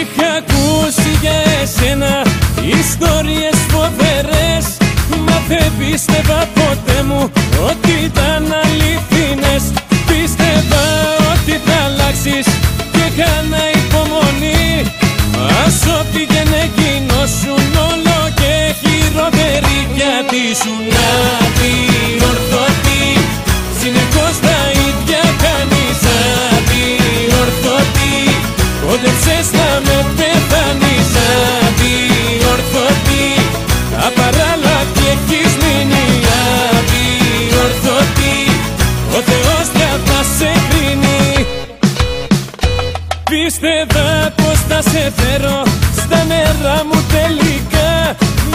Είχα ακούσει για εσένα ιστορίες φοβερές. Μα δεν πίστευα ποτέ μου ότι ήταν αληθινές. Πίστευα ότι θα αλλάξεις και έκανα υπομονή. Άσο πήγαινε γινώσουν όλο και χειρότερη γιατί σου Πίστευα πως θα σε φέρω στα νερά μου τελικά.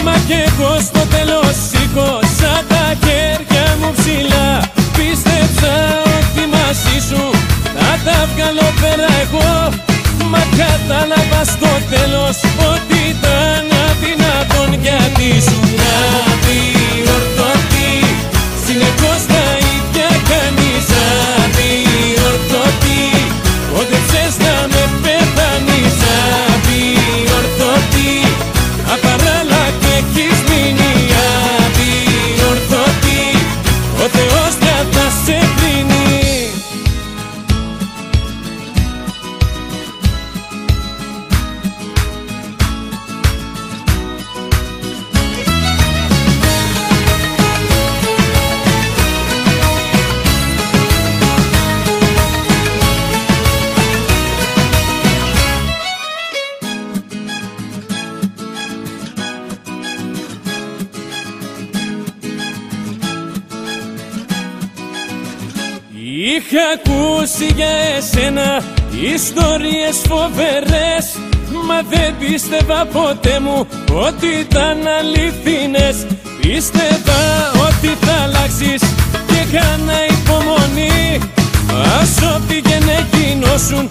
Μα κι εγώ στο τέλος σήκωσα τα χέρια μου ψηλά. Πίστεψα ότι μαζί σου θα τα βγάλω πέρα εγώ. Μα κατάλαβα στο τέλος ότι But there Είχα ακούσει για εσένα ιστορίες φοβερές Μα δεν πίστευα ποτέ μου ότι ήταν αληθινές. Πίστευα ότι θα αλλάξεις και έκανα υπομονή. Άσο πήγαινε γινώσουν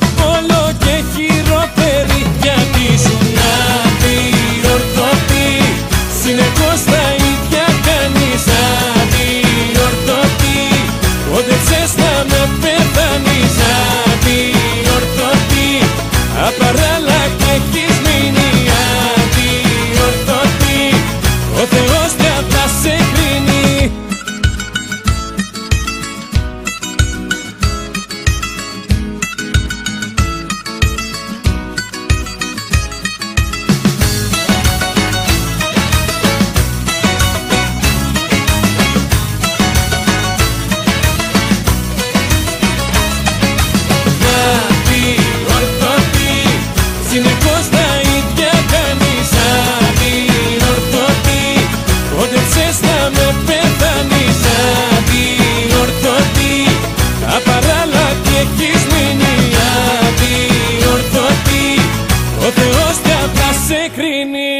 Krini